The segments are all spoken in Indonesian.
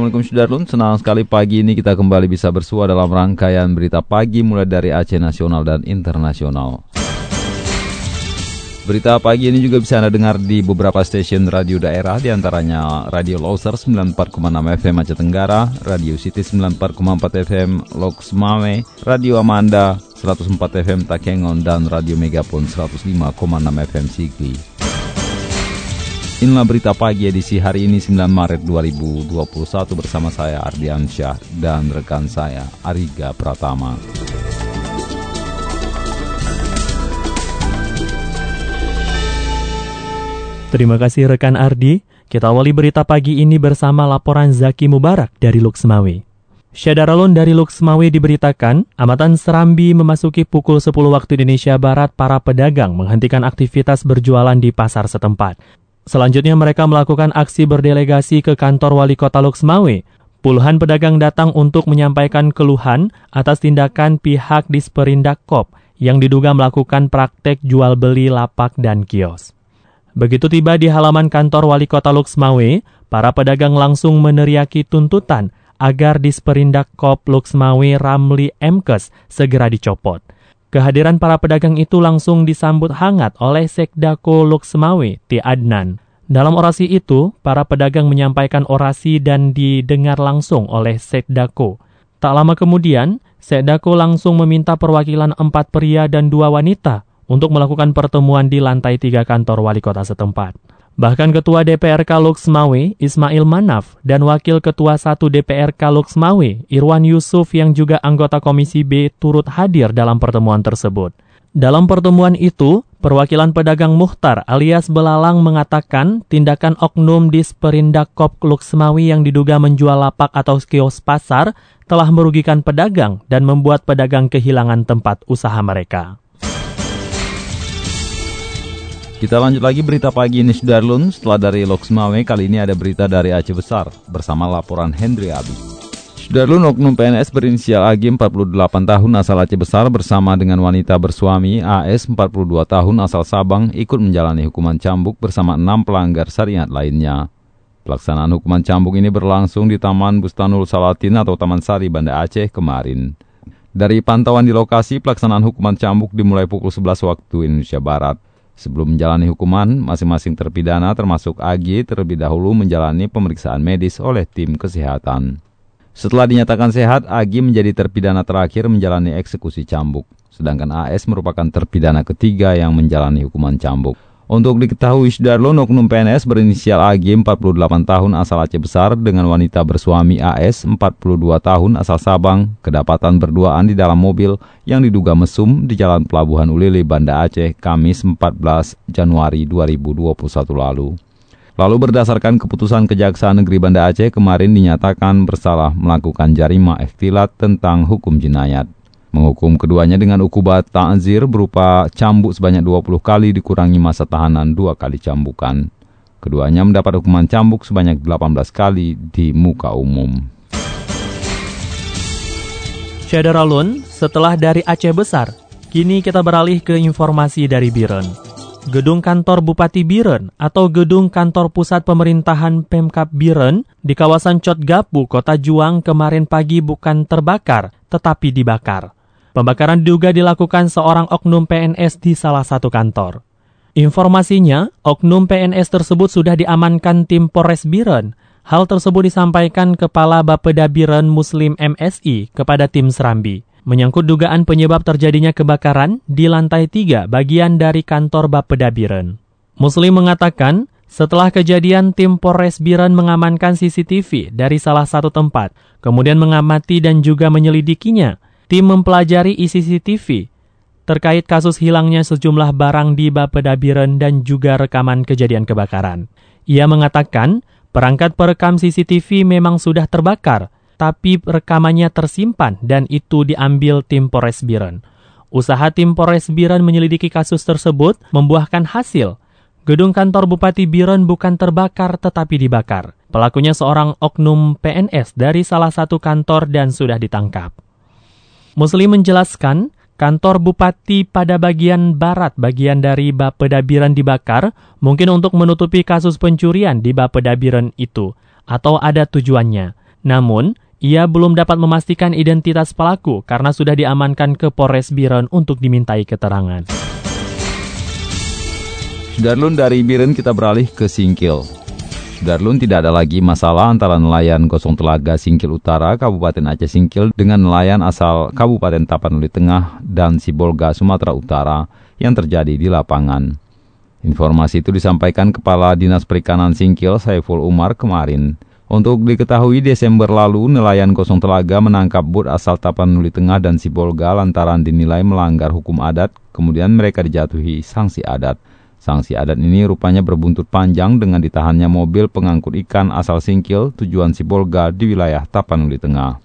Assalamualaikum Sudarlun, senang sekali pagi ini kita kembali bisa bersua dalam rangkaian berita pagi mulai dari Aceh Nasional dan Internasional. Berita pagi ini juga bisa Anda dengar di beberapa stasiun radio daerah, di antaranya Radio Loser 94,6 FM Aceh Tenggara, Radio City 94,4 FM Loks Mame, Radio Amanda 104 FM Takengon, dan Radio Megapon 105,6 FM Sigli. Inilah berita pagi edisi hari ini 9 Maret 2021 bersama saya Ardian Syah dan rekan saya Ariga Pratama. Terima kasih rekan Ardi. Kita awali berita pagi ini bersama laporan Zaki Mubarak dari Luxmawi. Syadaralun dari Luxmawi diberitakan, amatan Serambi memasuki pukul 10 waktu Indonesia Barat para pedagang menghentikan aktivitas berjualan di pasar setempat. Selanjutnya mereka melakukan aksi berdelegasi ke kantor wali kota Luxmawe. Puluhan pedagang datang untuk menyampaikan keluhan atas tindakan pihak Disperindak Kop yang diduga melakukan praktek jual beli lapak dan kios. Begitu tiba di halaman kantor wali kota Luxmawe, para pedagang langsung meneriaki tuntutan agar Disperindak Kop Luxmawe Ramli Emkes segera dicopot. Kehadiran para pedagang itu langsung disambut hangat oleh Sekdako Luxmawe, Ti Adnan. Dalam orasi itu, para pedagang menyampaikan orasi dan didengar langsung oleh Sekdako. Tak lama kemudian, Sekdako langsung meminta perwakilan empat pria dan dua wanita untuk melakukan pertemuan di lantai tiga kantor wali kota setempat. Bahkan Ketua DPRK Luxmawe, Ismail Manaf, dan Wakil Ketua 1 DPRK Luxmawe, Irwan Yusuf yang juga anggota Komisi B turut hadir dalam pertemuan tersebut. Dalam pertemuan itu, perwakilan pedagang Muhtar alias Belalang mengatakan tindakan oknum di Sperindak-Kop Luxmawi yang diduga menjual lapak atau kios pasar telah merugikan pedagang dan membuat pedagang kehilangan tempat usaha mereka. Kita lanjut lagi berita pagi ini Sudarlun. Setelah dari Loksmawe, kali ini ada berita dari Aceh Besar bersama laporan Hendri Abi. Sudarlun oknum PNS berinisial AG 48 tahun asal Aceh Besar bersama dengan wanita bersuami AS 42 tahun asal Sabang ikut menjalani hukuman cambuk bersama enam pelanggar syariat lainnya. Pelaksanaan hukuman cambuk ini berlangsung di Taman Bustanul Salatin atau Taman Sari Banda Aceh kemarin. Dari pantauan di lokasi, pelaksanaan hukuman cambuk dimulai pukul 11 waktu Indonesia Barat. Sebelum menjalani hukuman, masing-masing terpidana termasuk AG terlebih dahulu menjalani pemeriksaan medis oleh tim kesehatan. Setelah dinyatakan sehat, AG menjadi terpidana terakhir menjalani eksekusi cambuk. Sedangkan AS merupakan terpidana ketiga yang menjalani hukuman cambuk. Untuk diketahui, Sudarlun oknum PNS berinisial AG 48 tahun asal Aceh Besar dengan wanita bersuami AS 42 tahun asal Sabang kedapatan berduaan di dalam mobil yang diduga mesum di Jalan Pelabuhan Ulili, Banda Aceh, Kamis 14 Januari 2021 lalu. Lalu berdasarkan keputusan Kejaksaan Negeri Banda Aceh kemarin dinyatakan bersalah melakukan jarima ikhtilat tentang hukum jenayat menghukum keduanya dengan ukubat ta'zir berupa cambuk sebanyak 20 kali dikurangi masa tahanan dua kali cambukan. Keduanya mendapat hukuman cambuk sebanyak 18 kali di muka umum. Syadaralun, setelah dari Aceh Besar, kini kita beralih ke informasi dari Biren. Gedung kantor Bupati Biren atau gedung kantor pusat pemerintahan Pemkap Biren di kawasan Cotgapu, Kota Juang kemarin pagi bukan terbakar, tetapi dibakar. Pembakaran diduga dilakukan seorang oknum PNS di salah satu kantor. Informasinya, oknum PNS tersebut sudah diamankan tim Polres Biren. Hal tersebut disampaikan Kepala Bapeda Biren Muslim MSI kepada tim Serambi. Menyangkut dugaan penyebab terjadinya kebakaran di lantai 3 bagian dari kantor Bapeda Biren. Muslim mengatakan, setelah kejadian tim Polres Biren mengamankan CCTV dari salah satu tempat, kemudian mengamati dan juga menyelidikinya, tim mempelajari isi CCTV. terkait kasus hilangnya sejumlah barang di Bapeda Biren dan juga rekaman kejadian kebakaran. Ia mengatakan perangkat perekam CCTV memang sudah terbakar, tapi rekamannya tersimpan dan itu diambil tim Polres Biren. Usaha tim Polres Biren menyelidiki kasus tersebut membuahkan hasil. Gedung kantor Bupati Biren bukan terbakar tetapi dibakar. Pelakunya seorang oknum PNS dari salah satu kantor dan sudah ditangkap. Muslim menjelaskan, kantor bupati pada bagian barat bagian dari Bapeda Biren dibakar mungkin untuk menutupi kasus pencurian di Bapeda Biren itu atau ada tujuannya. Namun, ia belum dapat memastikan identitas pelaku karena sudah diamankan ke Polres Biren untuk dimintai keterangan. Darlun dari Biren kita beralih ke Singkil. Darlun tidak ada lagi masalah antara nelayan Gosong Telaga Singkil Utara, Kabupaten Aceh Singkil dengan nelayan asal Kabupaten Tapanuli Tengah dan Sibolga, Sumatera Utara yang terjadi di lapangan. Informasi itu disampaikan Kepala Dinas Perikanan Singkil, Saiful Umar, kemarin. Untuk diketahui, Desember lalu nelayan Kosong Telaga menangkap bot asal Tapanuli Tengah dan Sibolga lantaran dinilai melanggar hukum adat, kemudian mereka dijatuhi sanksi adat. Sanksi adat ini rupanya berbuntut panjang dengan ditahannya mobil pengangkut ikan asal Singkil tujuan Sibolga di wilayah Tapanuli Tengah.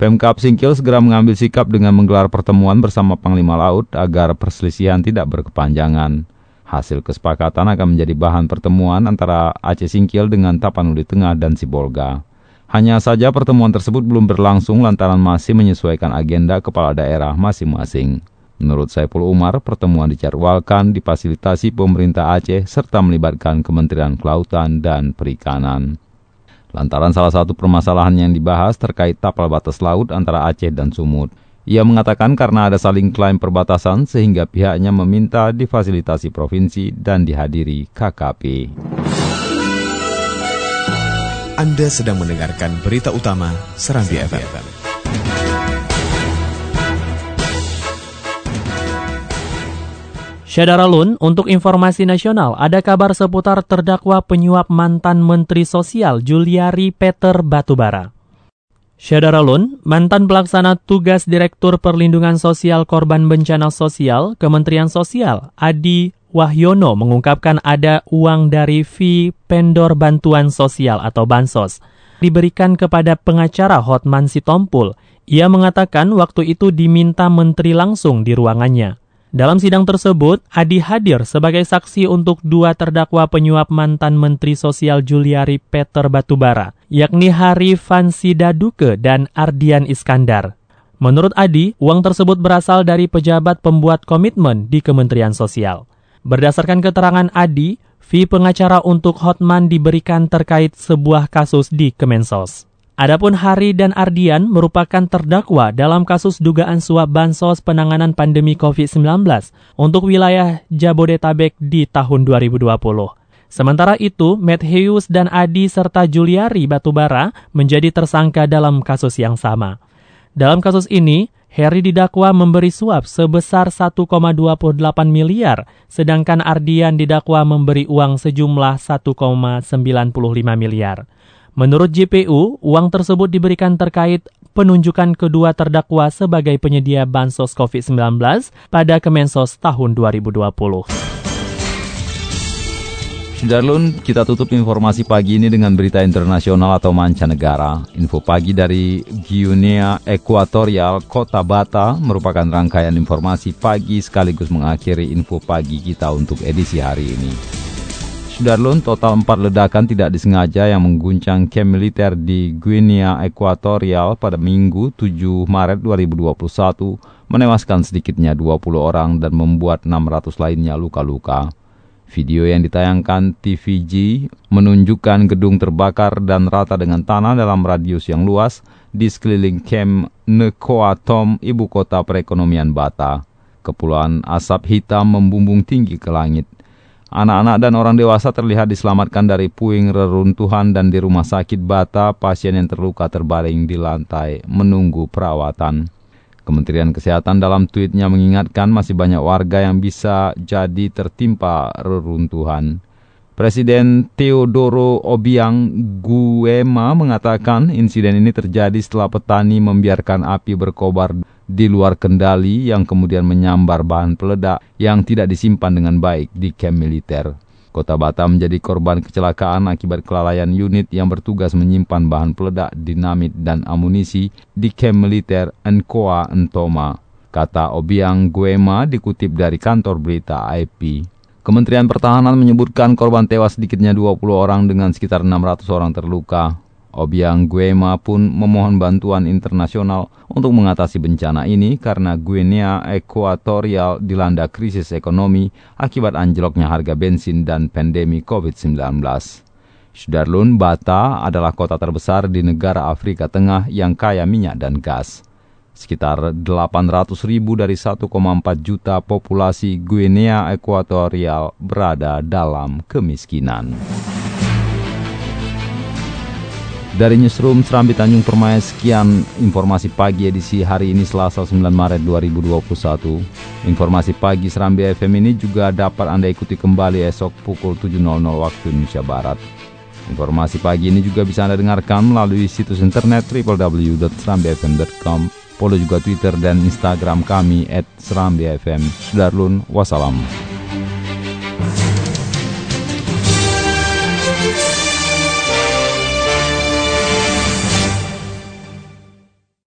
Pemkap Singkil segera mengambil sikap dengan menggelar pertemuan bersama Panglima Laut agar perselisihan tidak berkepanjangan. Hasil kesepakatan akan menjadi bahan pertemuan antara Aceh Singkil dengan Tapanuli Tengah dan Sibolga. Hanya saja pertemuan tersebut belum berlangsung lantaran masih menyesuaikan agenda kepala daerah masing-masing. Menurut Saiful Umar, pertemuan dijadwalkan difasilitasi pemerintah Aceh serta melibatkan Kementerian Kelautan dan Perikanan. Lantaran salah satu permasalahan yang dibahas terkait tapal batas laut antara Aceh dan Sumut. Ia mengatakan karena ada saling klaim perbatasan sehingga pihaknya meminta difasilitasi provinsi dan dihadiri KKP. Anda sedang mendengarkan berita utama Serambi, FM. FM. Syadaralun, untuk informasi nasional, ada kabar seputar terdakwa penyuap mantan Menteri Sosial Juliari Peter Batubara. Syadaralun, mantan pelaksana tugas Direktur Perlindungan Sosial Korban Bencana Sosial Kementerian Sosial, Adi Wahyono mengungkapkan ada uang dari fee pendor bantuan sosial atau bansos diberikan kepada pengacara Hotman Sitompul. Ia mengatakan waktu itu diminta menteri langsung di ruangannya. Dalam sidang tersebut, Adi hadir sebagai saksi untuk dua terdakwa penyuap mantan Menteri Sosial Juliari Peter Batubara, yakni Hari Fansidaduke dan Ardian Iskandar. Menurut Adi, uang tersebut berasal dari pejabat pembuat komitmen di Kementerian Sosial. Berdasarkan keterangan Adi, fee pengacara untuk Hotman diberikan terkait sebuah kasus di Kemensos. Adapun Hari dan Ardian merupakan terdakwa dalam kasus dugaan suap bansos penanganan pandemi COVID-19 untuk wilayah Jabodetabek di tahun 2020. Sementara itu, Matthews dan Adi serta Juliari Batubara menjadi tersangka dalam kasus yang sama. Dalam kasus ini, Harry didakwa memberi suap sebesar 1,28 miliar, sedangkan Ardian didakwa memberi uang sejumlah 1,95 miliar. Menurut JPU, uang tersebut diberikan terkait penunjukan kedua terdakwa sebagai penyedia bansos COVID-19 pada Kemensos tahun 2020. Darlun, kita tutup informasi pagi ini dengan berita internasional atau mancanegara. Info pagi dari Guinea Ekuatorial, Kota Bata merupakan rangkaian informasi pagi sekaligus mengakhiri info pagi kita untuk edisi hari ini. Sudarlun, total empat ledakan tidak disengaja yang mengguncang camp militer di Guinea Ekuatorial pada Minggu 7 Maret 2021 menewaskan sedikitnya 20 orang dan membuat 600 lainnya luka-luka. Video yang ditayangkan TVG menunjukkan gedung terbakar dan rata dengan tanah dalam radius yang luas di sekeliling camp Nekoatom, ibu kota perekonomian Bata. Kepulauan asap hitam membumbung tinggi ke langit. Anak-anak dan orang dewasa terlihat diselamatkan dari puing reruntuhan dan di rumah sakit Bata, pasien yang terluka terbaring di lantai menunggu perawatan. Kementerian Kesehatan dalam tweetnya mengingatkan masih banyak warga yang bisa jadi tertimpa reruntuhan. Presiden Teodoro Obiang Guema mengatakan insiden ini terjadi setelah petani membiarkan api berkobar di luar kendali yang kemudian menyambar bahan peledak yang tidak disimpan dengan baik di kamp militer. Kota Batam menjadi korban kecelakaan akibat kelalaian unit yang bertugas menyimpan bahan peledak, dinamit, dan amunisi di kamp militer Nkoa Ntoma. Kata Obiang Guema dikutip dari kantor berita IP. Kementerian Pertahanan menyebutkan korban tewas sedikitnya 20 orang dengan sekitar 600 orang terluka. Obiang Guema pun memohon bantuan internasional untuk mengatasi bencana ini karena Guinea Ekuatorial dilanda krisis ekonomi akibat anjloknya harga bensin dan pandemi COVID-19. Sudarlun, Bata adalah kota terbesar di negara Afrika Tengah yang kaya minyak dan gas. Sekitar 800 ribu dari 1,4 juta populasi Guinea Ekuatorial berada dalam kemiskinan. Dari Newsroom Serambi Tanjung Permai, sekian informasi pagi edisi hari ini Selasa 9 Maret 2021. Informasi pagi Serambi FM ini juga dapat Anda ikuti kembali esok pukul 7.00 waktu Indonesia Barat. Informasi pagi ini juga bisa Anda dengarkan melalui situs internet www.serambifm.com, follow juga Twitter dan Instagram kami at Serambi FM. Sudarlun, wassalam.